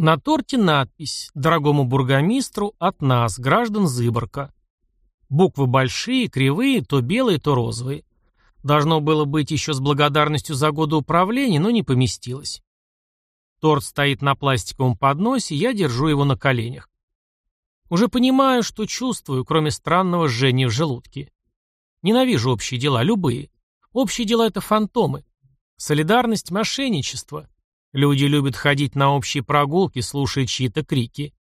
На торте надпись «Дорогому бургомистру от нас, граждан Зыборка». Буквы большие, кривые, то белые, то розовые. Должно было быть еще с благодарностью за годы управления, но не поместилось. Торт стоит на пластиковом подносе, я держу его на коленях. Уже понимаю, что чувствую, кроме странного жжения в желудке. Ненавижу общие дела, любые. Общие дела — это фантомы. Солидарность — мошенничество. Люди любят ходить на общие прогулки, слушая чьи-то крики.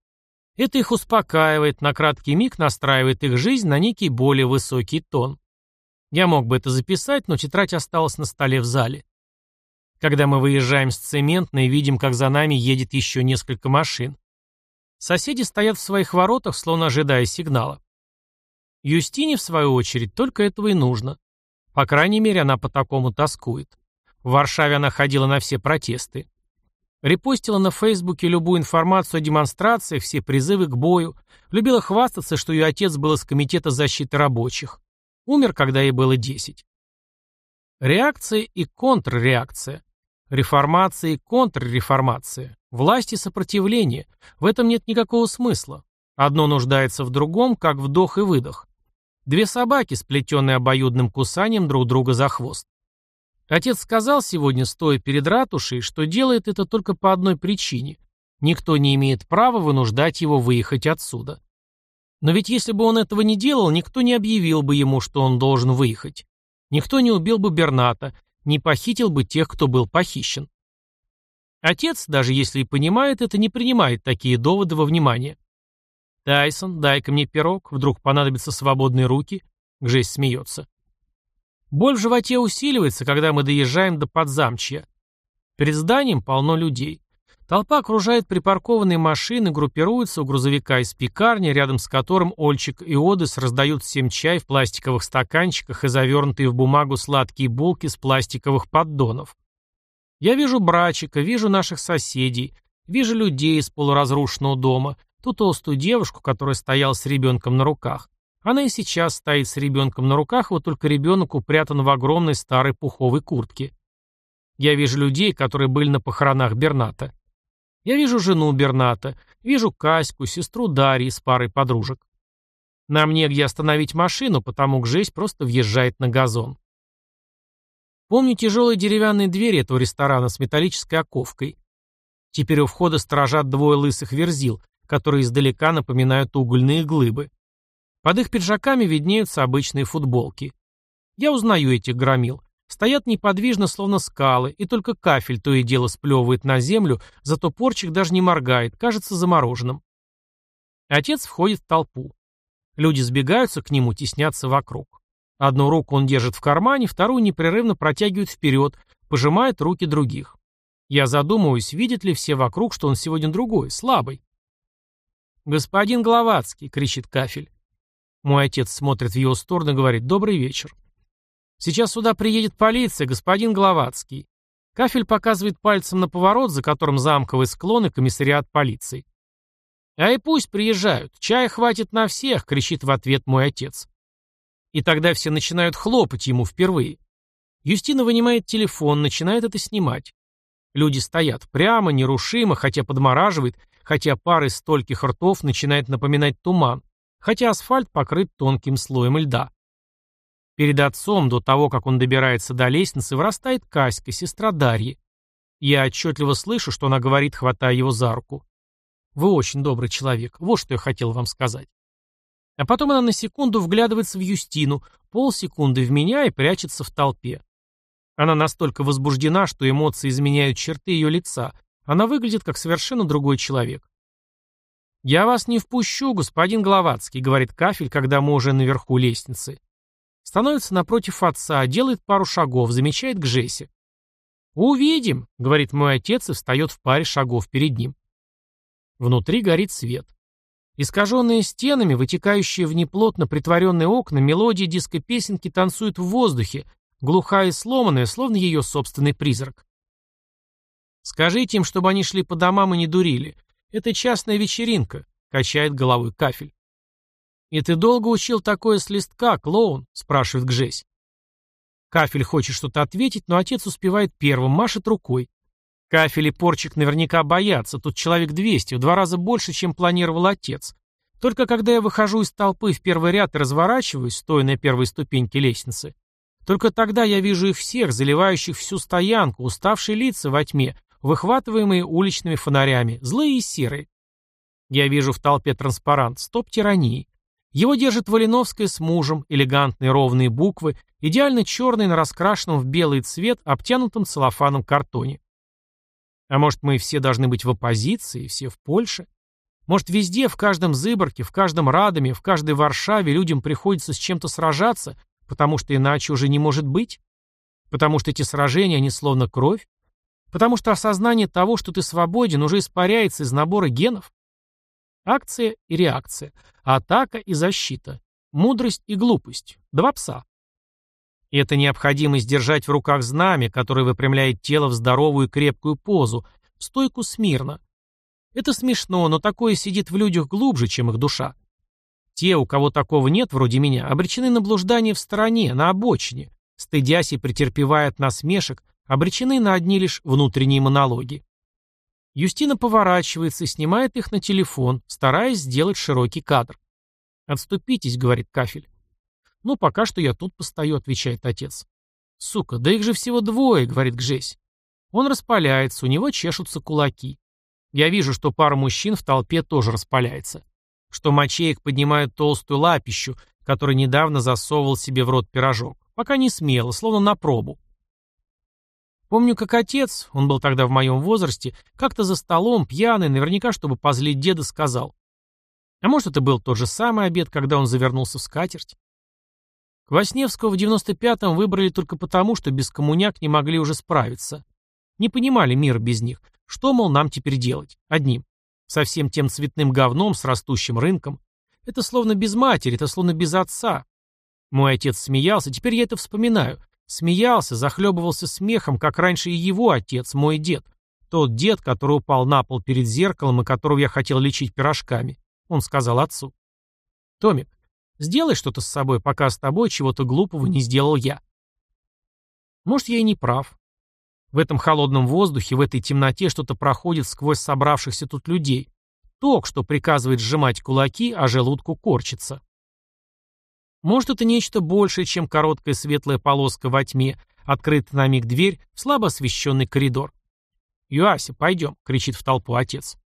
Это их успокаивает, на краткий миг настраивает их жизнь на некий более высокий тон. Я мог бы это записать, но тетрадь осталась на столе в зале. Когда мы выезжаем с цементной, видим, как за нами едет еще несколько машин. Соседи стоят в своих воротах, словно ожидая сигнала. Юстине, в свою очередь, только этого и нужно. По крайней мере, она по такому тоскует. В Варшаве она ходила на все протесты. Репостила на Фейсбуке любую информацию о демонстрациях, все призывы к бою. Любила хвастаться, что ее отец был из Комитета защиты рабочих. Умер, когда ей было 10. Реакция и контрреакция. Реформация и контрреформация. Власть и сопротивление. В этом нет никакого смысла. Одно нуждается в другом, как вдох и выдох. Две собаки, сплетенные обоюдным кусанием друг друга за хвост. Отец сказал сегодня, стоя перед ратушей, что делает это только по одной причине. Никто не имеет права вынуждать его выехать отсюда. Но ведь если бы он этого не делал, никто не объявил бы ему, что он должен выехать. Никто не убил бы Берната, не похитил бы тех, кто был похищен. Отец, даже если и понимает это, не принимает такие доводы во внимание. «Тайсон, дай-ка мне пирог, вдруг понадобятся свободные руки», — Гжесь смеется. Боль в животе усиливается, когда мы доезжаем до подзамчья. Перед зданием полно людей. Толпа окружает припаркованные машины, группируется у грузовика из пекарни, рядом с которым Ольчик и Одес раздают всем чай в пластиковых стаканчиках и завернутые в бумагу сладкие булки с пластиковых поддонов. Я вижу брачика, вижу наших соседей, вижу людей из полуразрушенного дома, ту толстую девушку, которая стояла с ребенком на руках. Она и сейчас стоит с ребенком на руках, вот только ребенок упрятан в огромной старой пуховой куртке. Я вижу людей, которые были на похоронах Берната. Я вижу жену Берната, вижу Каську, сестру Дарьи с парой подружек. Нам негде остановить машину, потому как жесть просто въезжает на газон. Помню тяжелые деревянные двери этого ресторана с металлической оковкой. Теперь у входа сторожат двое лысых верзил, которые издалека напоминают угольные глыбы. Под их пиджаками виднеются обычные футболки. Я узнаю этих громил. Стоят неподвижно, словно скалы, и только кафель то и дело сплевывает на землю, зато порчик даже не моргает, кажется замороженным. Отец входит в толпу. Люди сбегаются к нему, теснятся вокруг. Одну руку он держит в кармане, вторую непрерывно протягивает вперед, пожимает руки других. Я задумываюсь, видят ли все вокруг, что он сегодня другой, слабый. «Господин Гловацкий!» — кричит кафель. Мой отец смотрит в его сторону и говорит «Добрый вечер». «Сейчас сюда приедет полиция, господин Гловацкий». Кафель показывает пальцем на поворот, за которым замковый склон и комиссариат полиции. «А и пусть приезжают, чая хватит на всех», — кричит в ответ мой отец. И тогда все начинают хлопать ему впервые. Юстина вынимает телефон, начинает это снимать. Люди стоят прямо, нерушимо, хотя подмораживает, хотя пар из стольких ртов начинает напоминать туман хотя асфальт покрыт тонким слоем льда. Перед отцом, до того, как он добирается до лестницы, вырастает Каська, сестра Дарьи. Я отчетливо слышу, что она говорит, хватая его за руку. «Вы очень добрый человек. Вот что я хотел вам сказать». А потом она на секунду вглядывается в Юстину, полсекунды в меня и прячется в толпе. Она настолько возбуждена, что эмоции изменяют черты ее лица. Она выглядит как совершенно другой человек. «Я вас не впущу, господин Гловацкий», — говорит Кафель, когда мы уже наверху лестницы. Становится напротив отца, делает пару шагов, замечает к Жесе. «Увидим», — говорит мой отец и встает в паре шагов перед ним. Внутри горит свет. Искаженные стенами, вытекающие в неплотно притворенные окна, мелодии диско-песенки танцуют в воздухе, глухая и сломанная, словно ее собственный призрак. «Скажите им, чтобы они шли по домам и не дурили. «Это частная вечеринка», — качает головой кафель. «И ты долго учил такое с листка, клоун?» — спрашивает Гжесь. Кафель хочет что-то ответить, но отец успевает первым, машет рукой. Кафель и порчик наверняка боятся, тут человек 200, в два раза больше, чем планировал отец. Только когда я выхожу из толпы в первый ряд и разворачиваюсь, стоя на первой ступеньке лестницы, только тогда я вижу их всех, заливающих всю стоянку, уставшие лица во тьме, выхватываемые уличными фонарями, злые и серые. Я вижу в толпе транспарант «Стоп тирании». Его держит Валиновская с мужем, элегантные ровные буквы, идеально черные на раскрашенном в белый цвет, обтянутом целлофаном картоне. А может, мы все должны быть в оппозиции, все в Польше? Может, везде, в каждом Зыборке, в каждом Радоме, в каждой Варшаве людям приходится с чем-то сражаться, потому что иначе уже не может быть? Потому что эти сражения, они словно кровь? Потому что осознание того, что ты свободен, уже испаряется из набора генов? Акция и реакция. Атака и защита. Мудрость и глупость. Два пса. Это необходимость держать в руках знамя, которое выпрямляет тело в здоровую и крепкую позу, в стойку смирно. Это смешно, но такое сидит в людях глубже, чем их душа. Те, у кого такого нет, вроде меня, обречены на блуждание в стороне, на обочине, стыдясь и претерпевая от насмешек, обречены на одни лишь внутренние монологи. Юстина поворачивается и снимает их на телефон, стараясь сделать широкий кадр. «Отступитесь», — говорит Кафель. «Ну, пока что я тут постою», — отвечает отец. «Сука, да их же всего двое», — говорит Гжесь. Он распаляется, у него чешутся кулаки. Я вижу, что пара мужчин в толпе тоже распаляется. Что мочеек поднимают толстую лапищу, который недавно засовывал себе в рот пирожок. Пока не смело, словно на пробу. Помню, как отец, он был тогда в моем возрасте, как-то за столом, пьяный, наверняка, чтобы позлить деда, сказал. А может, это был тот же самый обед, когда он завернулся в скатерть? Квасневского в 95-м выбрали только потому, что без коммуняк не могли уже справиться. Не понимали мир без них. Что, мол, нам теперь делать? Одним. Со всем тем цветным говном с растущим рынком. Это словно без матери, это словно без отца. Мой отец смеялся, теперь я это вспоминаю. Смеялся, захлебывался смехом, как раньше и его отец, мой дед. Тот дед, который упал на пол перед зеркалом и которого я хотел лечить пирожками. Он сказал отцу. «Томик, сделай что-то с собой, пока с тобой чего-то глупого не сделал я». Может, я и не прав. В этом холодном воздухе, в этой темноте что-то проходит сквозь собравшихся тут людей. Ток, что приказывает сжимать кулаки, а желудку корчится. Может, это нечто большее, чем короткая светлая полоска во тьме, открытая на миг дверь в слабо освещенный коридор. «Юася, пойдем!» — кричит в толпу отец.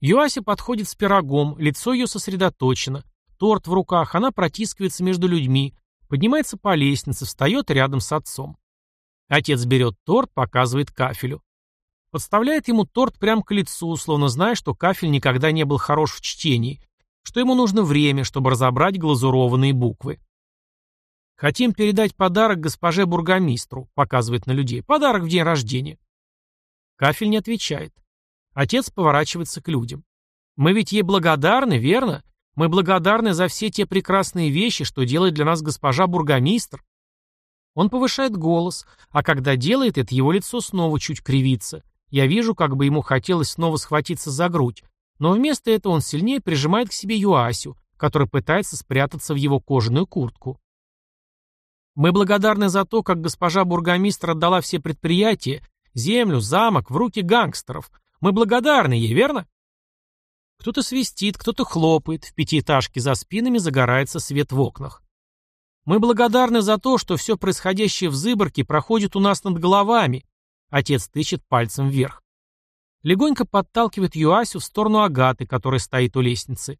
Юася подходит с пирогом, лицо ее сосредоточено, торт в руках, она протискивается между людьми, поднимается по лестнице, встает рядом с отцом. Отец берет торт, показывает кафелю. Подставляет ему торт прямо к лицу, словно зная, что кафель никогда не был хорош в чтении, что ему нужно время, чтобы разобрать глазурованные буквы. «Хотим передать подарок госпоже бургомистру», — показывает на людей. «Подарок в день рождения». Кафель не отвечает. Отец поворачивается к людям. «Мы ведь ей благодарны, верно? Мы благодарны за все те прекрасные вещи, что делает для нас госпожа бургомистр». Он повышает голос, а когда делает это, его лицо снова чуть кривится. Я вижу, как бы ему хотелось снова схватиться за грудь, но вместо этого он сильнее прижимает к себе Юасю, который пытается спрятаться в его кожаную куртку. Мы благодарны за то, как госпожа бургомистр отдала все предприятия, землю, замок в руки гангстеров. Мы благодарны ей, верно? Кто-то свистит, кто-то хлопает, в пятиэтажке за спинами загорается свет в окнах. Мы благодарны за то, что все происходящее в Зыборке проходит у нас над головами. Отец тычет пальцем вверх. Легонько подталкивает Юасю в сторону Агаты, которая стоит у лестницы.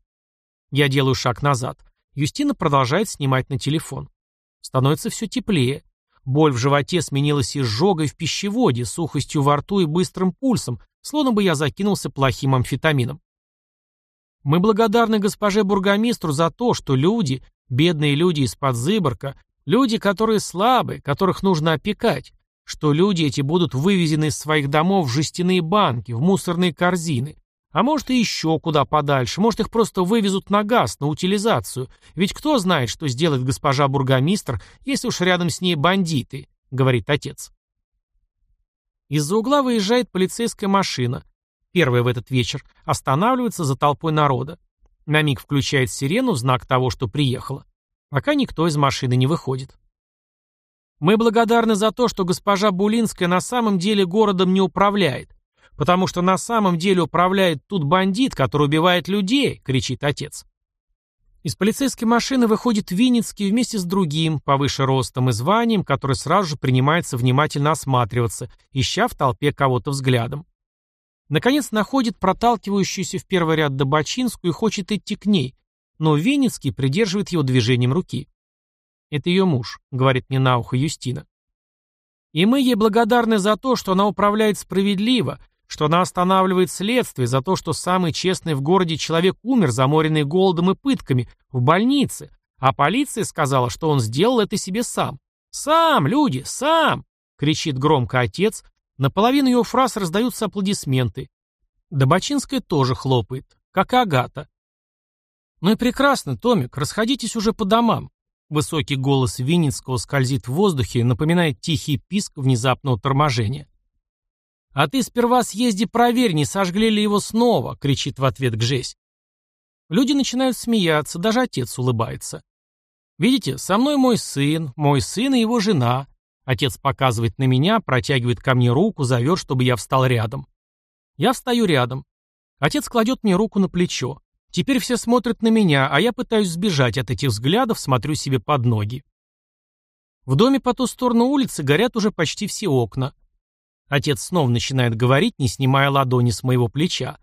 Я делаю шаг назад. Юстина продолжает снимать на телефон. Становится все теплее. Боль в животе сменилась изжогой в пищеводе, сухостью во рту и быстрым пульсом, словно бы я закинулся плохим амфетамином. Мы благодарны госпоже бургомистру за то, что люди, бедные люди из-под Зыборка, люди, которые слабы, которых нужно опекать, что люди эти будут вывезены из своих домов в жестяные банки, в мусорные корзины. А может и еще куда подальше, может их просто вывезут на газ, на утилизацию. Ведь кто знает, что сделает госпожа бургомистр, если уж рядом с ней бандиты, говорит отец. Из-за угла выезжает полицейская машина. Первая в этот вечер. Останавливается за толпой народа. На миг включает сирену в знак того, что приехала. Пока никто из машины не выходит. Мы благодарны за то, что госпожа Булинская на самом деле городом не управляет, потому что на самом деле управляет тут бандит, который убивает людей, кричит отец. Из полицейской машины выходит Винницкий вместе с другим, повыше ростом и званием, который сразу же принимается внимательно осматриваться, ища в толпе кого-то взглядом. Наконец находит проталкивающуюся в первый ряд Добочинскую и хочет идти к ней, но Винницкий придерживает его движением руки. «Это ее муж», — говорит мне на ухо Юстина. «И мы ей благодарны за то, что она управляет справедливо, что она останавливает следствие за то, что самый честный в городе человек умер, заморенный голодом и пытками, в больнице, а полиция сказала, что он сделал это себе сам. «Сам, люди, сам!» — кричит громко отец. Наполовину его фраз раздаются аплодисменты. Добочинская тоже хлопает, как и Агата. «Ну и прекрасно, Томик, расходитесь уже по домам». Высокий голос Винницкого скользит в воздухе, напоминает тихий писк внезапного торможения. «А ты сперва съезди проверь, не сожгли ли его снова!» — кричит в ответ Гжесь. Люди начинают смеяться, даже отец улыбается. «Видите, со мной мой сын, мой сын и его жена». Отец показывает на меня, протягивает ко мне руку, зовет, чтобы я встал рядом. Я встаю рядом. Отец кладет мне руку на плечо. Теперь все смотрят на меня, а я пытаюсь сбежать от этих взглядов, смотрю себе под ноги. В доме по ту сторону улицы горят уже почти все окна. Отец снова начинает говорить, не снимая ладони с моего плеча.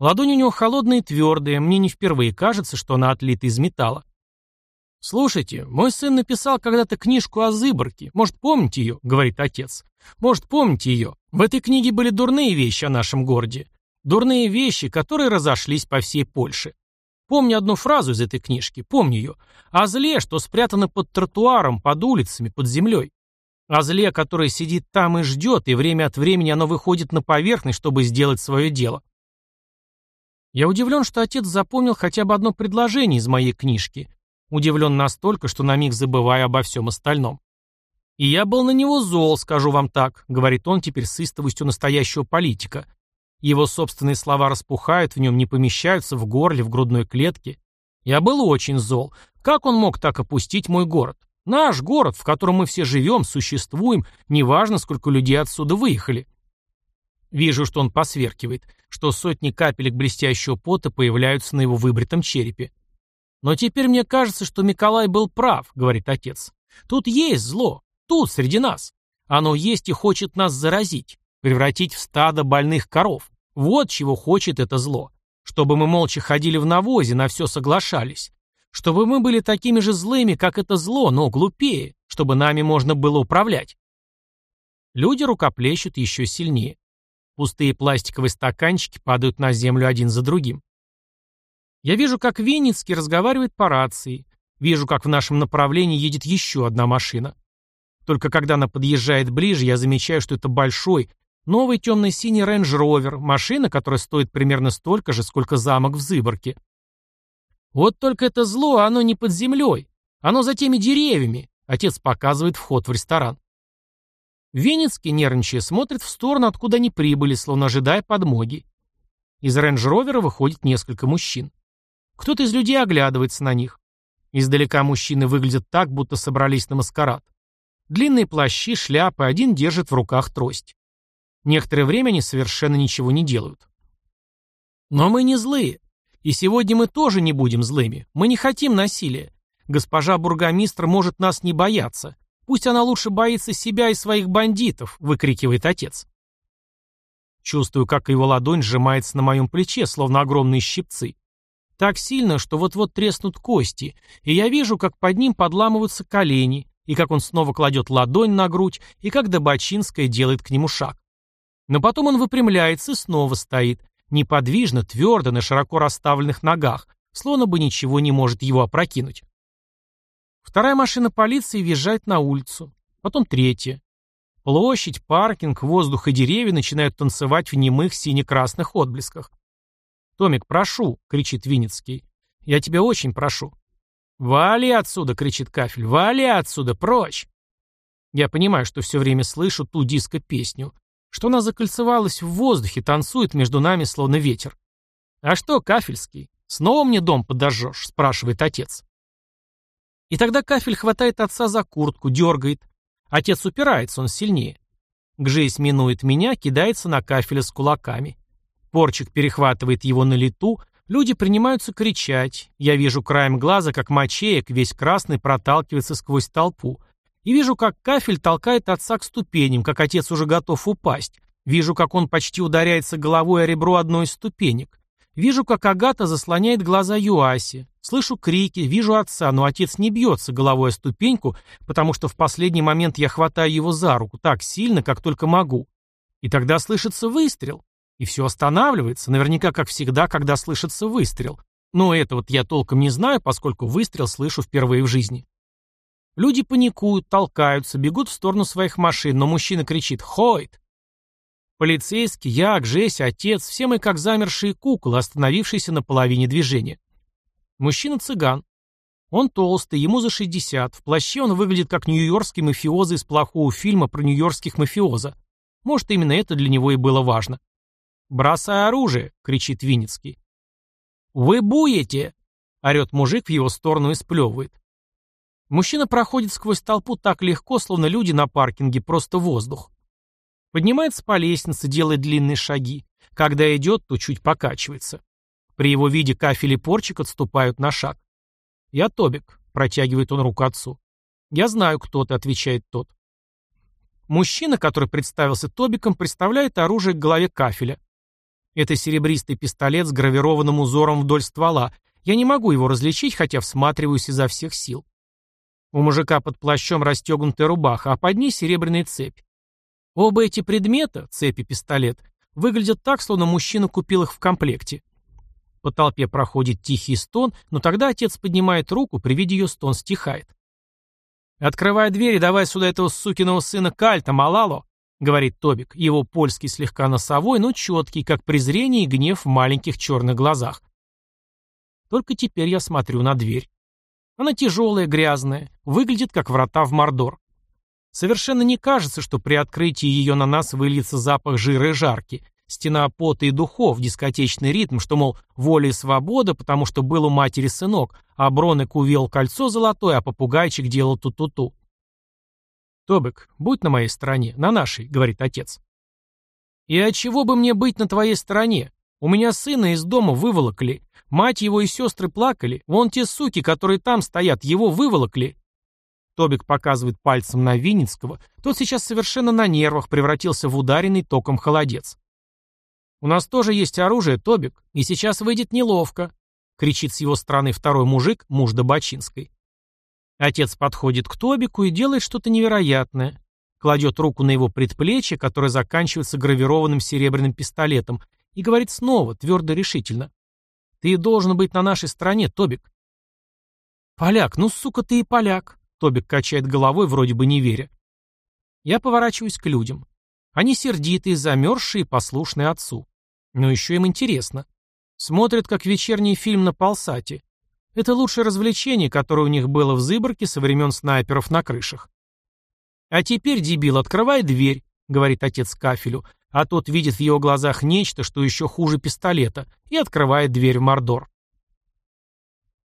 Ладонь у него холодная и твердая, мне не впервые кажется, что она отлита из металла. «Слушайте, мой сын написал когда-то книжку о Зыборке. Может, помните ее?» — говорит отец. «Может, помните ее? В этой книге были дурные вещи о нашем городе. Дурные вещи, которые разошлись по всей Польше. Помню одну фразу из этой книжки, помню ее. О зле, что спрятано под тротуаром, под улицами, под землей. О зле, которое сидит там и ждет, и время от времени оно выходит на поверхность, чтобы сделать свое дело. Я удивлен, что отец запомнил хотя бы одно предложение из моей книжки. Удивлен настолько, что на миг забываю обо всем остальном. «И я был на него зол, скажу вам так», — говорит он теперь с истовостью настоящего политика. Его собственные слова распухают, в нем не помещаются, в горле, в грудной клетке. Я был очень зол. Как он мог так опустить мой город? Наш город, в котором мы все живем, существуем, неважно, сколько людей отсюда выехали. Вижу, что он посверкивает, что сотни капелек блестящего пота появляются на его выбритом черепе. Но теперь мне кажется, что Николай был прав, говорит отец. Тут есть зло, тут, среди нас. Оно есть и хочет нас заразить, превратить в стадо больных коров. Вот чего хочет это зло. Чтобы мы молча ходили в навозе, на все соглашались. Чтобы мы были такими же злыми, как это зло, но глупее, чтобы нами можно было управлять. Люди рукоплещут еще сильнее. Пустые пластиковые стаканчики падают на землю один за другим. Я вижу, как Винницкий разговаривает по рации. Вижу, как в нашем направлении едет еще одна машина. Только когда она подъезжает ближе, я замечаю, что это большой, новый темно-синий Range Rover, машина, которая стоит примерно столько же, сколько замок в Зыборке. Вот только это зло, оно не под землей. Оно за теми деревьями. Отец показывает вход в ресторан. Венецкий, нервничая, смотрит в сторону, откуда они прибыли, словно ожидая подмоги. Из рейндж-ровера выходит несколько мужчин. Кто-то из людей оглядывается на них. Издалека мужчины выглядят так, будто собрались на маскарад. Длинные плащи, шляпы, один держит в руках трость. Некоторое время они совершенно ничего не делают. Но мы не злые. И сегодня мы тоже не будем злыми. Мы не хотим насилия. Госпожа бургомистр может нас не бояться. Пусть она лучше боится себя и своих бандитов, выкрикивает отец. Чувствую, как его ладонь сжимается на моем плече, словно огромные щипцы. Так сильно, что вот-вот треснут кости, и я вижу, как под ним подламываются колени, и как он снова кладет ладонь на грудь, и как Добочинская делает к нему шаг. Но потом он выпрямляется и снова стоит, неподвижно, твердо, на широко расставленных ногах, словно бы ничего не может его опрокинуть. Вторая машина полиции въезжает на улицу, потом третья. Площадь, паркинг, воздух и деревья начинают танцевать в немых сине-красных отблесках. «Томик, прошу!» — кричит Винницкий. «Я тебя очень прошу». «Вали отсюда!» — кричит Кафель. «Вали отсюда! Прочь!» Я понимаю, что все время слышу ту диско-песню что она закольцевалась в воздухе, танцует между нами, словно ветер. «А что, Кафельский, снова мне дом подожжешь?» — спрашивает отец. И тогда Кафель хватает отца за куртку, дергает. Отец упирается, он сильнее. Гжесь минует меня, кидается на кафеле с кулаками. Порчик перехватывает его на лету, люди принимаются кричать. Я вижу краем глаза, как мочеек, весь красный, проталкивается сквозь толпу. И вижу, как кафель толкает отца к ступеням, как отец уже готов упасть. Вижу, как он почти ударяется головой о ребро одной из ступенек. Вижу, как Агата заслоняет глаза Юаси. Слышу крики, вижу отца, но отец не бьется головой о ступеньку, потому что в последний момент я хватаю его за руку так сильно, как только могу. И тогда слышится выстрел. И все останавливается, наверняка, как всегда, когда слышится выстрел. Но это вот я толком не знаю, поскольку выстрел слышу впервые в жизни. Люди паникуют, толкаются, бегут в сторону своих машин, но мужчина кричит «Хойт!». Полицейский, я, Гжесь, отец, все мы как замершие куклы, остановившиеся на половине движения. Мужчина-цыган. Он толстый, ему за 60. В плаще он выглядит как нью-йоркский мафиоза из плохого фильма про нью-йоркских мафиоза. Может, именно это для него и было важно. «Бросай оружие!» — кричит Винницкий. «Вы буете!» — орет мужик в его сторону и сплевывает. Мужчина проходит сквозь толпу так легко, словно люди на паркинге просто воздух. Поднимается по лестнице, делает длинные шаги. Когда идет, то чуть покачивается. При его виде кафель и порчик отступают на шаг. «Я Тобик», — протягивает он руку отцу. «Я знаю, кто ты», — отвечает тот. Мужчина, который представился Тобиком, представляет оружие к голове кафеля. Это серебристый пистолет с гравированным узором вдоль ствола. Я не могу его различить, хотя всматриваюсь изо всех сил. У мужика под плащом расстегнутая рубаха, а под ней серебряная цепь. Оба эти предмета, цепь и пистолет, выглядят так, словно мужчина купил их в комплекте. По толпе проходит тихий стон, но тогда отец поднимает руку, при виде ее стон стихает. «Открывай дверь и давай сюда этого сукиного сына Кальта, Малало», — говорит Тобик. Его польский слегка носовой, но четкий, как презрение и гнев в маленьких черных глазах. Только теперь я смотрю на дверь. Она тяжелая, грязная, выглядит как врата в Мордор. Совершенно не кажется, что при открытии ее на нас выльется запах жира и жарки, стена пота и духов, дискотечный ритм, что, мол, воля и свобода, потому что был у матери сынок, а Бронек увел кольцо золотое, а попугайчик делал ту-ту-ту. «Тобек, будь на моей стороне, на нашей», — говорит отец. «И от чего бы мне быть на твоей стороне? У меня сына из дома выволокли. Мать его и сестры плакали. Вон те суки, которые там стоят, его выволокли. Тобик показывает пальцем на Винницкого. Тот сейчас совершенно на нервах, превратился в ударенный током холодец. «У нас тоже есть оружие, Тобик, и сейчас выйдет неловко», кричит с его стороны второй мужик, муж Добочинской. Отец подходит к Тобику и делает что-то невероятное. Кладет руку на его предплечье, которое заканчивается гравированным серебряным пистолетом, и говорит снова, твердо решительно. «Ты должен быть на нашей стороне, Тобик». «Поляк, ну, сука, ты и поляк», Тобик качает головой, вроде бы не веря. Я поворачиваюсь к людям. Они сердитые, замерзшие и послушные отцу. Но еще им интересно. Смотрят, как вечерний фильм на Полсате. Это лучшее развлечение, которое у них было в Зыборке со времен снайперов на крышах. «А теперь, дебил, открывай дверь», — говорит отец Кафелю, а тот видит в его глазах нечто, что еще хуже пистолета, и открывает дверь в Мордор.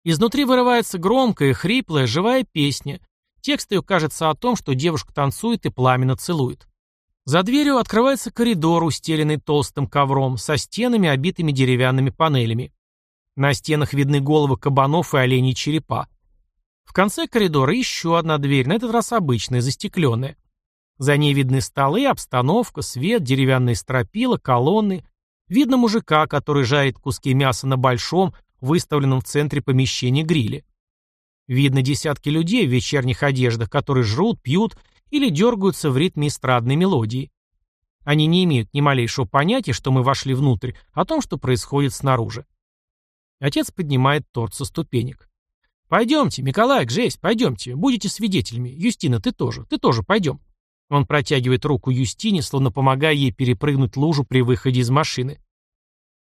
Изнутри вырывается громкая, хриплая, живая песня. Текст ее кажется о том, что девушка танцует и пламенно целует. За дверью открывается коридор, устеленный толстым ковром, со стенами, обитыми деревянными панелями. На стенах видны головы кабанов и оленей черепа. В конце коридора еще одна дверь, на этот раз обычная, застекленная. За ней видны столы, обстановка, свет, деревянные стропила, колонны. Видно мужика, который жарит куски мяса на большом, выставленном в центре помещения гриле. Видно десятки людей в вечерних одеждах, которые жрут, пьют или дергаются в ритме эстрадной мелодии. Они не имеют ни малейшего понятия, что мы вошли внутрь, о том, что происходит снаружи. Отец поднимает торт со ступенек. «Пойдемте, Миколай, Гжесь, пойдемте, будете свидетелями. Юстина, ты тоже, ты тоже, пойдем». Он протягивает руку Юстине, словно помогая ей перепрыгнуть лужу при выходе из машины.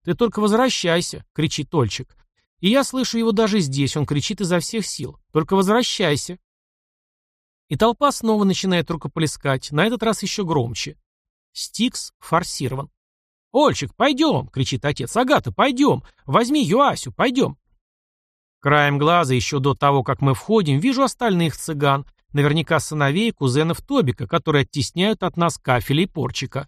«Ты только возвращайся!» — кричит Ольчик. И я слышу его даже здесь, он кричит изо всех сил. «Только возвращайся!» И толпа снова начинает рукоплескать, на этот раз еще громче. Стикс форсирован. «Ольчик, пойдем!» — кричит отец. «Агата, пойдем! Возьми Юасю, пойдем!» Краем глаза, еще до того, как мы входим, вижу остальных цыган, Наверняка сыновей и кузенов Тобика, которые оттесняют от нас кафеля и порчика.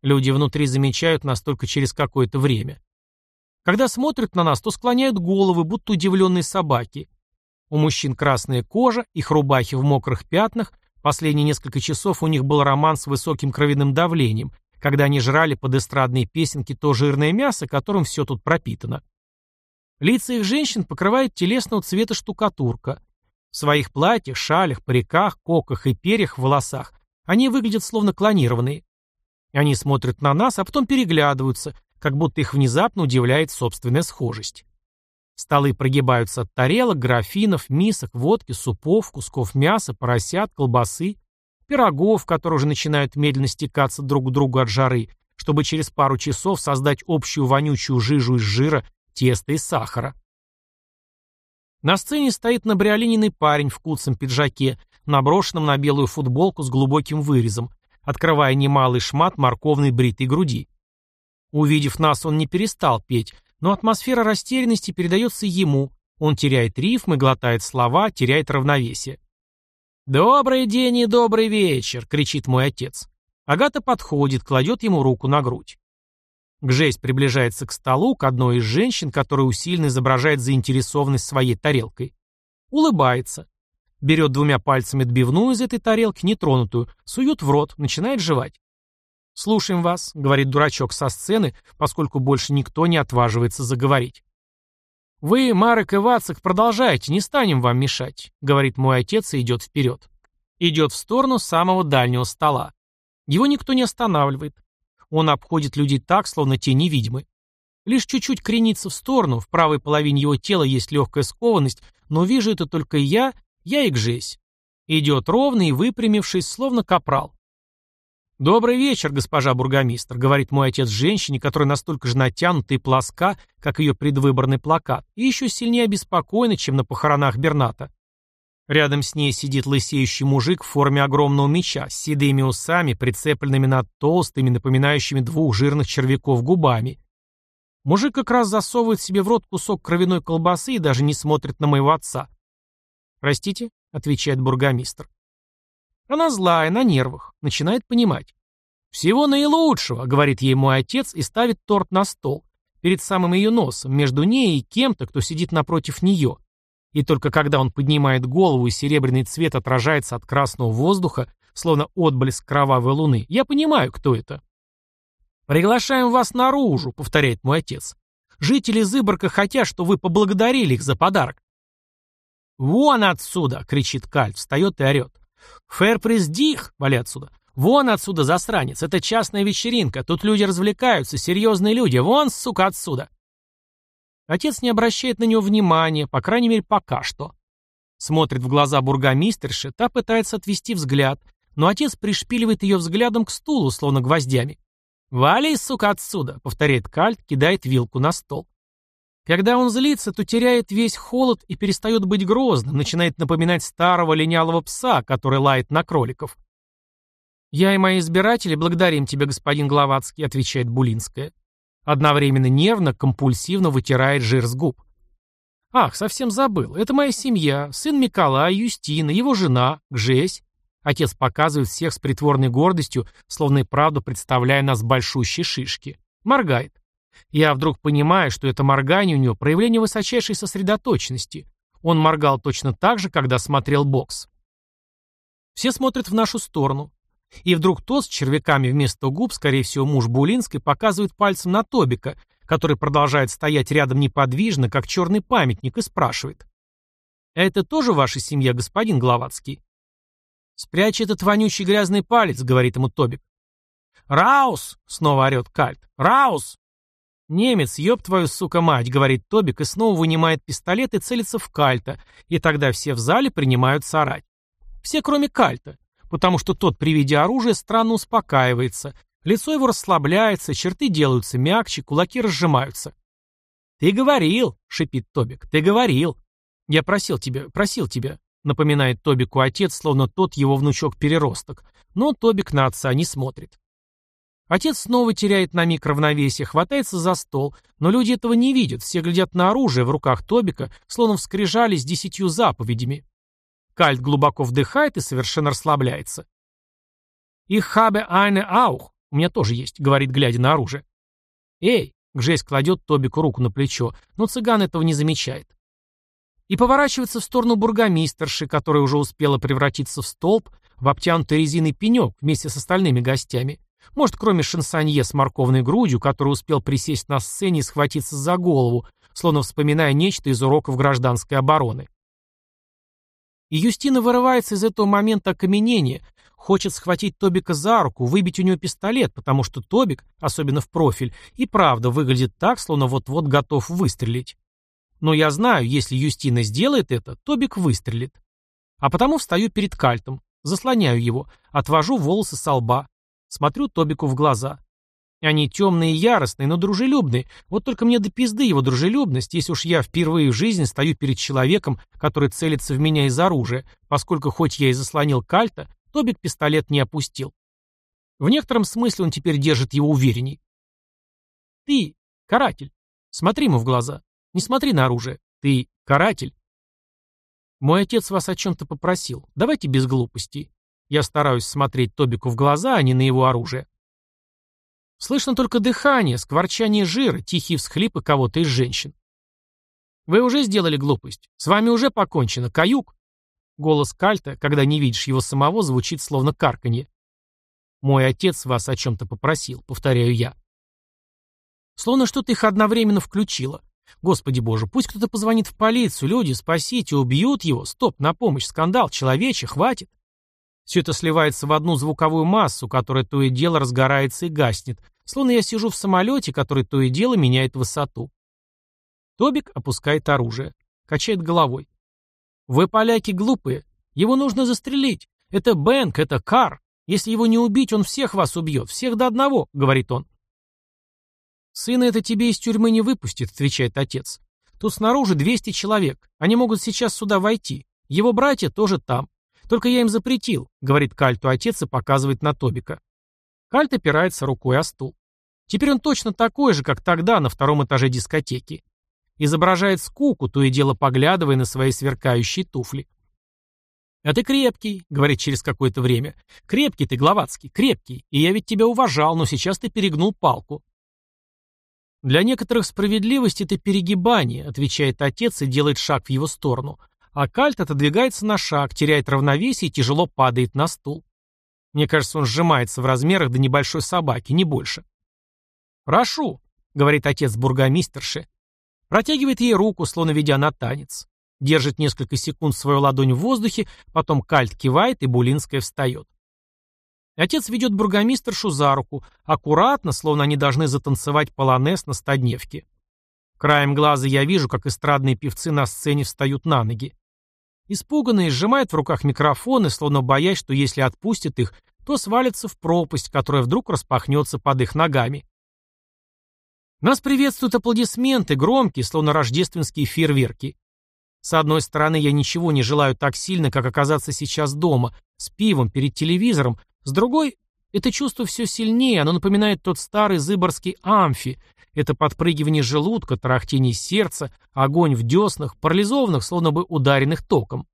Люди внутри замечают нас только через какое-то время. Когда смотрят на нас, то склоняют головы, будто удивленные собаки. У мужчин красная кожа, их рубахи в мокрых пятнах, последние несколько часов у них был роман с высоким кровяным давлением, когда они жрали под эстрадные песенки то жирное мясо, которым все тут пропитано. Лица их женщин покрывает телесного цвета штукатурка. В своих платьях, шалях, париках, коках и перьях в волосах они выглядят словно клонированные. Они смотрят на нас, а потом переглядываются, как будто их внезапно удивляет собственная схожесть. Столы прогибаются от тарелок, графинов, мисок, водки, супов, кусков мяса, поросят, колбасы, пирогов, которые уже начинают медленно стекаться друг к другу от жары, чтобы через пару часов создать общую вонючую жижу из жира, теста и сахара. На сцене стоит набриолиненный парень в куцом пиджаке, наброшенном на белую футболку с глубоким вырезом, открывая немалый шмат морковной бритой груди. Увидев нас, он не перестал петь, но атмосфера растерянности передается ему, он теряет рифмы, глотает слова, теряет равновесие. «Добрый день и добрый вечер!» — кричит мой отец. Агата подходит, кладет ему руку на грудь. Гжесь приближается к столу, к одной из женщин, которая усиленно изображает заинтересованность своей тарелкой. Улыбается. Берет двумя пальцами отбивную из этой тарелки, нетронутую, сует в рот, начинает жевать. «Слушаем вас», — говорит дурачок со сцены, поскольку больше никто не отваживается заговорить. «Вы, Марек и Вацик, продолжайте, не станем вам мешать», — говорит мой отец и идет вперед. Идет в сторону самого дальнего стола. Его никто не останавливает. Он обходит людей так, словно те невидимы. Лишь чуть-чуть кренится в сторону, в правой половине его тела есть легкая скованность, но вижу это только я, я и Гжесь. Идет ровно и выпрямившись, словно капрал. «Добрый вечер, госпожа бургомистр», — говорит мой отец женщине, которая настолько же натянута и плоска, как ее предвыборный плакат, и еще сильнее обеспокоена, чем на похоронах Берната. Рядом с ней сидит лысеющий мужик в форме огромного меча, с седыми усами, прицепленными над толстыми, напоминающими двух жирных червяков губами. Мужик как раз засовывает себе в рот кусок кровяной колбасы и даже не смотрит на моего отца. «Простите», — отвечает бургомистр. Она злая, на нервах, начинает понимать. «Всего наилучшего», — говорит ей мой отец и ставит торт на стол, перед самым ее носом, между ней и кем-то, кто сидит напротив нее. И только когда он поднимает голову и серебряный цвет отражается от красного воздуха, словно отблеск кровавой луны, я понимаю, кто это. «Приглашаем вас наружу», — повторяет мой отец. «Жители Зыборка хотят, чтобы вы поблагодарили их за подарок». «Вон отсюда!» — кричит Кальт, встает и орет. «Фэрприс Дих!» — вали отсюда. «Вон отсюда, засранец! Это частная вечеринка, тут люди развлекаются, серьезные люди! Вон, сука, отсюда!» Отец не обращает на него внимания, по крайней мере, пока что. Смотрит в глаза бургомистерши, та пытается отвести взгляд, но отец пришпиливает ее взглядом к стулу, словно гвоздями. «Вали, сука, отсюда!» — повторяет Кальт, кидает вилку на стол. Когда он злится, то теряет весь холод и перестает быть грозным, начинает напоминать старого линялого пса, который лает на кроликов. «Я и мои избиратели благодарим тебя, господин Гловацкий», — отвечает Булинская. Одновременно нервно, компульсивно вытирает жир с губ. «Ах, совсем забыл. Это моя семья. Сын Миколай, Юстина, его жена, Гжесь». Отец показывает всех с притворной гордостью, словно и правду представляя нас большущей шишки. Моргает. Я вдруг понимаю, что это моргание у него проявление высочайшей сосредоточенности. Он моргал точно так же, когда смотрел бокс. Все смотрят в нашу сторону. И вдруг тот с червяками вместо губ, скорее всего, муж Булинской, показывает пальцем на Тобика, который продолжает стоять рядом неподвижно, как черный памятник, и спрашивает. «Это тоже ваша семья, господин Гловацкий?» «Спрячь этот вонючий грязный палец», — говорит ему Тобик. «Раус!» — снова орет Кальт. «Раус!» «Немец, ёб твою, сука, мать», — говорит Тобик и снова вынимает пистолет и целится в Кальта, и тогда все в зале принимаются орать. Все, кроме Кальта, потому что тот при виде оружия странно успокаивается, лицо его расслабляется, черты делаются мягче, кулаки разжимаются. «Ты говорил», — шипит Тобик, — «ты говорил». «Я просил тебя, просил тебя», — напоминает Тобику отец, словно тот его внучок-переросток, но Тобик на отца не смотрит. Отец снова теряет на миг равновесие, хватается за стол, но люди этого не видят, все глядят на оружие в руках Тобика, словно вскрижали с десятью заповедями. Кальт глубоко вдыхает и совершенно расслабляется. «Ich habe eine auch». У меня тоже есть, говорит, глядя на оружие. «Эй!» — Гжесь кладет Тобику руку на плечо, но цыган этого не замечает. И поворачивается в сторону бургомистерши, которая уже успела превратиться в столб, в обтянутый резиной пенек вместе с остальными гостями. Может, кроме шансонье с морковной грудью, который успел присесть на сцене и схватиться за голову, словно вспоминая нечто из уроков гражданской обороны. И Юстина вырывается из этого момента окаменения, хочет схватить Тобика за руку, выбить у него пистолет, потому что Тобик, особенно в профиль, и правда выглядит так, словно вот-вот готов выстрелить. Но я знаю, если Юстина сделает это, Тобик выстрелит. А потому встаю перед кальтом, заслоняю его, отвожу волосы со лба, смотрю Тобику в глаза. Они темные и яростные, но дружелюбные. Вот только мне до пизды его дружелюбность, если уж я впервые в жизни стою перед человеком, который целится в меня из оружия, поскольку хоть я и заслонил кальта, Тобик пистолет не опустил. В некотором смысле он теперь держит его уверенней. Ты, каратель, смотри ему в глаза. Не смотри на оружие. Ты каратель. Мой отец вас о чем-то попросил. Давайте без глупостей. Я стараюсь смотреть Тобику в глаза, а не на его оружие. Слышно только дыхание, скворчание жира, тихие всхлипы кого-то из женщин. «Вы уже сделали глупость. С вами уже покончено. Каюк!» Голос Кальта, когда не видишь его самого, звучит словно карканье. «Мой отец вас о чем-то попросил», — повторяю я. Словно что-то их одновременно включило. Господи боже, пусть кто-то позвонит в полицию, люди, спасите, убьют его. Стоп, на помощь, скандал, человече, хватит. Все это сливается в одну звуковую массу, которая то и дело разгорается и гаснет, словно я сижу в самолете, который то и дело меняет высоту. Тобик опускает оружие, качает головой. «Вы, поляки, глупые. Его нужно застрелить. Это Бэнк, это Кар. Если его не убить, он всех вас убьет, всех до одного», — говорит он. «Сына это тебе из тюрьмы не выпустит», — отвечает отец. «Тут снаружи 200 человек. Они могут сейчас сюда войти. Его братья тоже там. «Только я им запретил», — говорит Кальту отец и показывает на Тобика. Кальт опирается рукой о стул. Теперь он точно такой же, как тогда на втором этаже дискотеки. Изображает скуку, то и дело поглядывая на свои сверкающие туфли. «А ты крепкий», — говорит через какое-то время. «Крепкий ты, Гловацкий, крепкий. И я ведь тебя уважал, но сейчас ты перегнул палку». «Для некоторых справедливость — это перегибание», — отвечает отец и делает шаг в его сторону а кальт отодвигается на шаг, теряет равновесие и тяжело падает на стул. Мне кажется, он сжимается в размерах до небольшой собаки, не больше. «Прошу», — говорит отец бургомистерши. Протягивает ей руку, словно ведя на танец. Держит несколько секунд свою ладонь в воздухе, потом кальт кивает, и Булинская встает. Отец ведет бургомистершу за руку, аккуратно, словно они должны затанцевать полонез на стадневке. Краем глаза я вижу, как эстрадные певцы на сцене встают на ноги. Испуганные сжимают в руках микрофоны, словно боясь, что если отпустят их, то свалятся в пропасть, которая вдруг распахнется под их ногами. Нас приветствуют аплодисменты, громкие, словно рождественские фейерверки. С одной стороны, я ничего не желаю так сильно, как оказаться сейчас дома, с пивом, перед телевизором. С другой, это чувство все сильнее, оно напоминает тот старый зыборский амфи, это подпрыгивание желудка, тарахтение сердца, огонь в деснах, парализованных, словно бы ударенных током.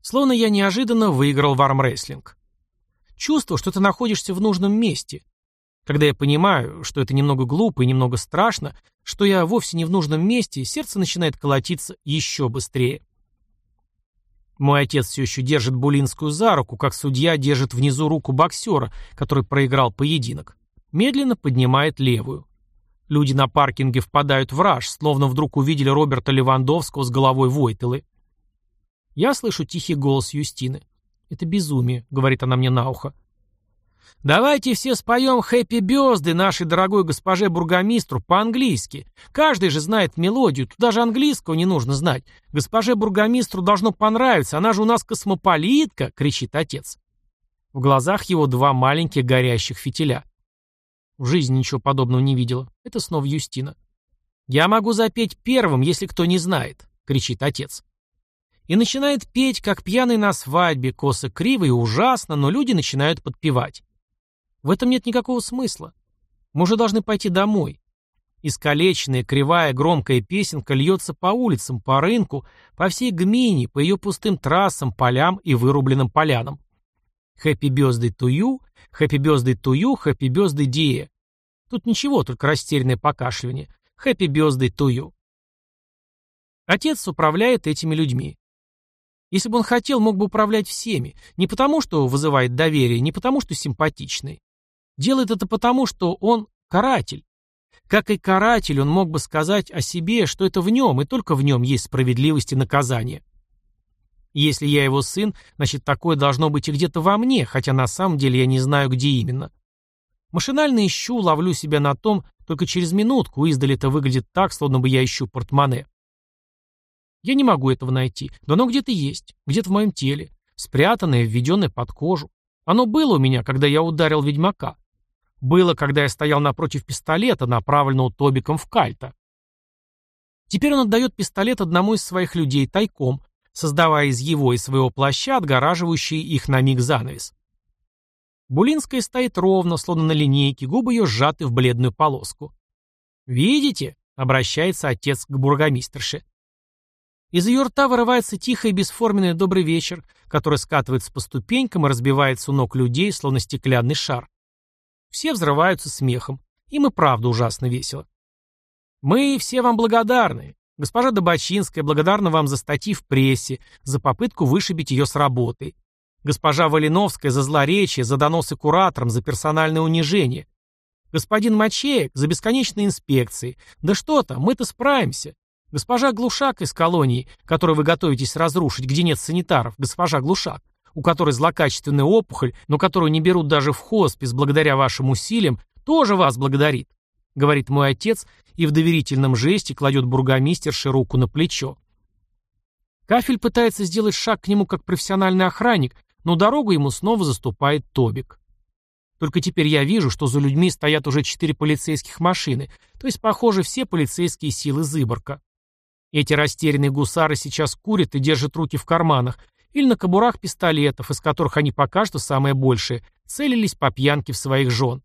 Словно я неожиданно выиграл в армрестлинг. Чувство, что ты находишься в нужном месте. Когда я понимаю, что это немного глупо и немного страшно, что я вовсе не в нужном месте, сердце начинает колотиться еще быстрее. Мой отец все еще держит Булинскую за руку, как судья держит внизу руку боксера, который проиграл поединок. Медленно поднимает левую. Люди на паркинге впадают в раж, словно вдруг увидели Роберта Левандовского с головой Войтелы. Я слышу тихий голос Юстины. «Это безумие», — говорит она мне на ухо. «Давайте все споем «Хэппи Бёзды» нашей дорогой госпоже бургомистру по-английски. Каждый же знает мелодию, тут даже английского не нужно знать. Госпоже бургомистру должно понравиться, она же у нас космополитка!» — кричит отец. В глазах его два маленьких горящих фитиля. В жизни ничего подобного не видела. Это снова Юстина. «Я могу запеть первым, если кто не знает», — кричит отец. И начинает петь, как пьяный на свадьбе, косо криво и ужасно, но люди начинают подпевать. В этом нет никакого смысла. Мы уже должны пойти домой. Искалеченная, кривая, громкая песенка льется по улицам, по рынку, по всей гмине, по ее пустым трассам, полям и вырубленным полянам. To you, happy birthday to you, happy birthday dear. Тут ничего, только растерянное покашливание. Birthday to you. Отец управляет этими людьми. Если бы он хотел, мог бы управлять всеми. Не потому, что вызывает доверие, не потому, что симпатичный. Делает это потому, что он каратель. Как и каратель, он мог бы сказать о себе, что это в нем, и только в нем есть справедливость и наказание. Если я его сын, значит, такое должно быть и где-то во мне, хотя на самом деле я не знаю, где именно. Машинально ищу, ловлю себя на том, только через минутку издали это выглядит так, словно бы я ищу портмоне. Я не могу этого найти, но оно где-то есть, где-то в моем теле, спрятанное, введенное под кожу. Оно было у меня, когда я ударил ведьмака. Было, когда я стоял напротив пистолета, направленного Тобиком в кальта. Теперь он отдает пистолет одному из своих людей тайком, создавая из его и своего плаща отгораживающий их на миг занавес. Булинская стоит ровно, словно на линейке, губы ее сжаты в бледную полоску. «Видите?» — обращается отец к бургомистерше. Из ее рта вырывается тихо и бесформенный «добрый вечер», который скатывается по ступенькам и разбивается у ног людей, словно стеклянный шар. Все взрываются смехом. Им и правда ужасно весело. «Мы все вам благодарны. Госпожа Добочинская благодарна вам за статьи в прессе, за попытку вышибить ее с работы. Госпожа Валиновская за злоречие, за доносы кураторам, за персональное унижение. Господин Мачеек за бесконечные инспекции. Да что там, мы-то справимся. Госпожа Глушак из колонии, которую вы готовитесь разрушить, где нет санитаров, госпожа Глушак, у которой злокачественная опухоль, но которую не берут даже в хоспис благодаря вашим усилиям, тоже вас благодарит, говорит мой отец и в доверительном жесте кладет бургомистерше руку на плечо. Кафель пытается сделать шаг к нему как профессиональный охранник, но дорогу ему снова заступает Тобик. Только теперь я вижу, что за людьми стоят уже четыре полицейских машины, то есть, похоже, все полицейские силы Зыборка. Эти растерянные гусары сейчас курят и держат руки в карманах, или на кобурах пистолетов, из которых они пока что самое большее, целились по пьянке в своих жен.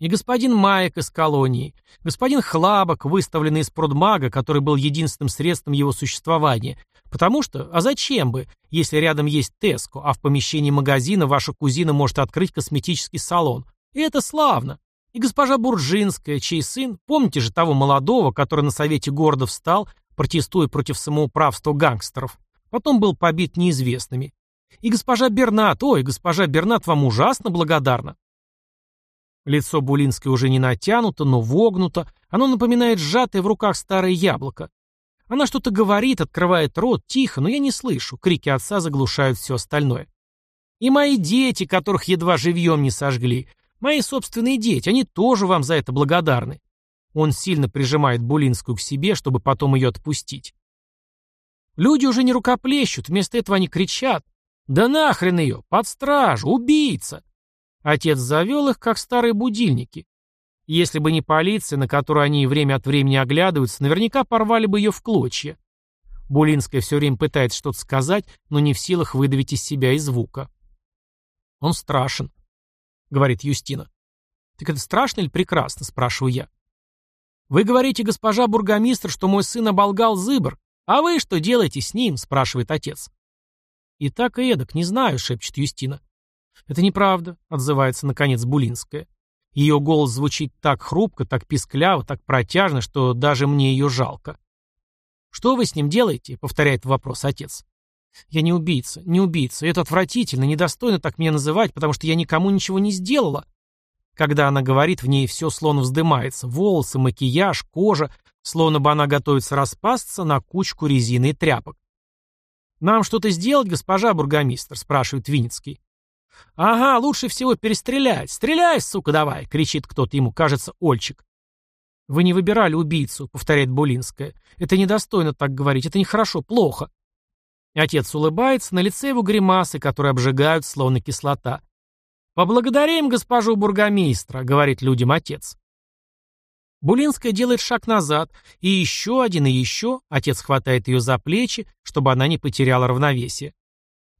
И господин Маек из колонии, господин Хлабок, выставленный из продмага, который был единственным средством его существования. Потому что, а зачем бы, если рядом есть Теско, а в помещении магазина ваша кузина может открыть косметический салон. И это славно. И госпожа Буржинская, чей сын, помните же того молодого, который на совете города встал, протестуя против самоуправства гангстеров, потом был побит неизвестными. И госпожа Бернат, ой, госпожа Бернат вам ужасно благодарна. Лицо Булинской уже не натянуто, но вогнуто, оно напоминает сжатое в руках старое яблоко. Она что-то говорит, открывает рот, тихо, но я не слышу, крики отца заглушают все остальное. И мои дети, которых едва живьем не сожгли, мои собственные дети, они тоже вам за это благодарны. Он сильно прижимает Булинскую к себе, чтобы потом ее отпустить. Люди уже не рукоплещут, вместо этого они кричат. «Да нахрен ее! Под стражу! Убийца!» Отец завел их, как старые будильники. Если бы не полиция, на которую они время от времени оглядываются, наверняка порвали бы ее в клочья. Булинская все время пытается что-то сказать, но не в силах выдавить из себя и звука. «Он страшен», — говорит Юстина. «Так это страшно или прекрасно?» — спрашиваю я. «Вы говорите, госпожа бургомистр, что мой сын оболгал зыбр. А вы что делаете с ним?» — спрашивает отец. «И так и эдак, не знаю», — шепчет Юстина. «Это неправда», — отзывается наконец Булинская. Ее голос звучит так хрупко, так пискляво, так протяжно, что даже мне ее жалко. «Что вы с ним делаете?» — повторяет вопрос отец. «Я не убийца, не убийца. Это отвратительно, недостойно так меня называть, потому что я никому ничего не сделала». Когда она говорит, в ней все словно вздымается. Волосы, макияж, кожа, словно бы она готовится распасться на кучку резины и тряпок. «Нам что-то сделать, госпожа бургомистр?» — спрашивает Винницкий. «Ага, лучше всего перестрелять. Стреляй, сука, давай!» — кричит кто-то ему, кажется, Ольчик. «Вы не выбирали убийцу», — повторяет Булинская. «Это недостойно так говорить. Это нехорошо, плохо». Отец улыбается, на лице его гримасы, которые обжигают, словно кислота. «Поблагодарим госпожу бургомистра», — говорит людям отец. Булинская делает шаг назад, и еще один, и еще. Отец хватает ее за плечи, чтобы она не потеряла равновесие.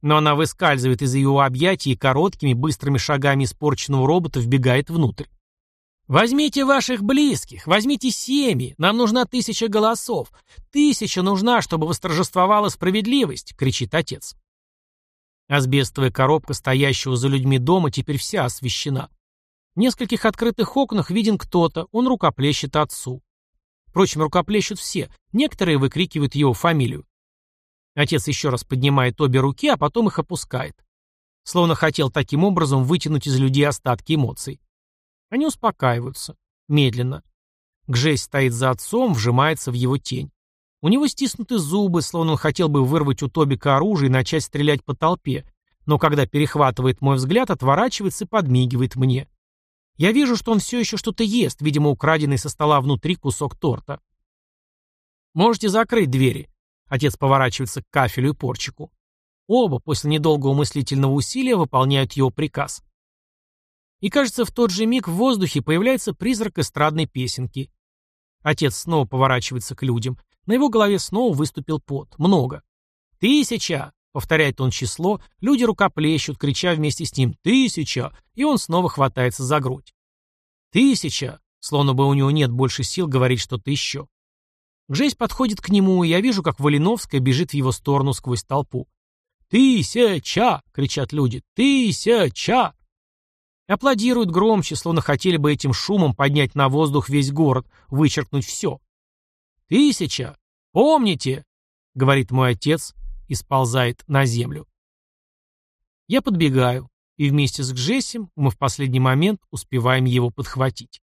Но она выскальзывает из его объятий и короткими, быстрыми шагами испорченного робота вбегает внутрь. «Возьмите ваших близких, возьмите семьи, нам нужна тысяча голосов. Тысяча нужна, чтобы восторжествовала справедливость!» — кричит отец. Асбестовая коробка, стоящего за людьми дома, теперь вся освещена. В нескольких открытых окнах виден кто-то, он рукоплещет отцу. Впрочем, рукоплещут все, некоторые выкрикивают его фамилию. Отец еще раз поднимает обе руки, а потом их опускает. Словно хотел таким образом вытянуть из людей остатки эмоций. Они успокаиваются. Медленно. Гжесь стоит за отцом, вжимается в его тень. У него стиснуты зубы, словно он хотел бы вырвать у Тобика оружие и начать стрелять по толпе, но когда перехватывает мой взгляд, отворачивается и подмигивает мне. Я вижу, что он все еще что-то ест, видимо, украденный со стола внутри кусок торта. «Можете закрыть двери». Отец поворачивается к кафелю и порчику. Оба, после недолгого мыслительного усилия, выполняют его приказ. И кажется, в тот же миг в воздухе появляется призрак эстрадной песенки. Отец снова поворачивается к людям. На его голове снова выступил пот. Много. «Тысяча!» — повторяет он число. Люди рукоплещут, крича вместе с ним «Тысяча!» И он снова хватается за грудь. «Тысяча!» Словно бы у него нет больше сил говорить что-то еще. Гжесь подходит к нему, и я вижу, как Валиновская бежит в его сторону сквозь толпу. «Тысяча!» — кричат люди. «Тысяча!» Аплодируют громче, словно хотели бы этим шумом поднять на воздух весь город, вычеркнуть все. «Тысяча! Помните!» — говорит мой отец и сползает на землю. Я подбегаю, и вместе с Гжесем мы в последний момент успеваем его подхватить.